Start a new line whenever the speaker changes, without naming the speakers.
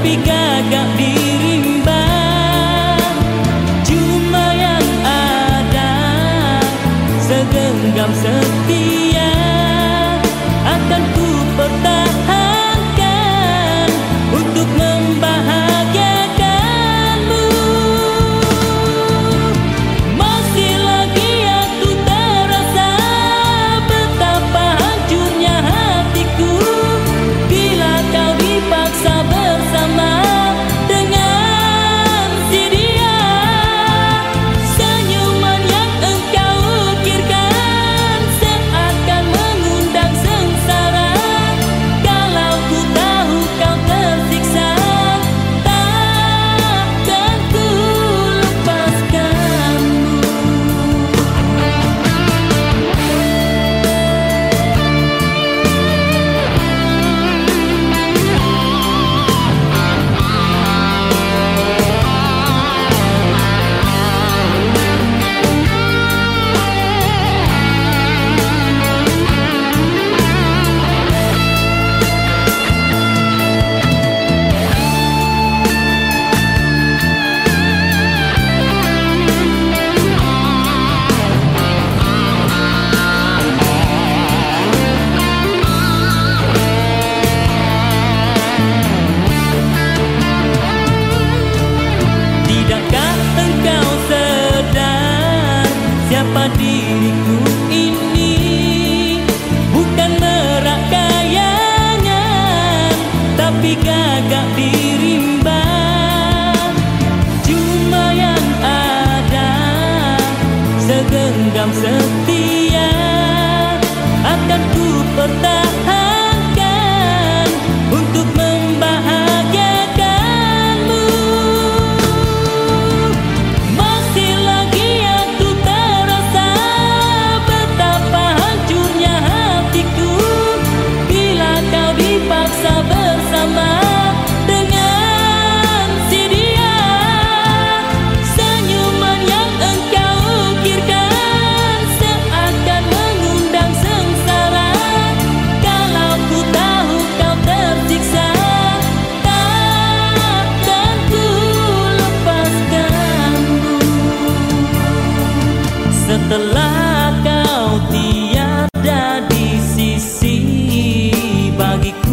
tapi gagak dirimba cuma yang ada segenggam setia. Akan ku pertahankan Tapi gagak dirimba. Cuma yang ada Segenggam setia. Akan ku pertahankan Setelah kau tiada di sisi bagiku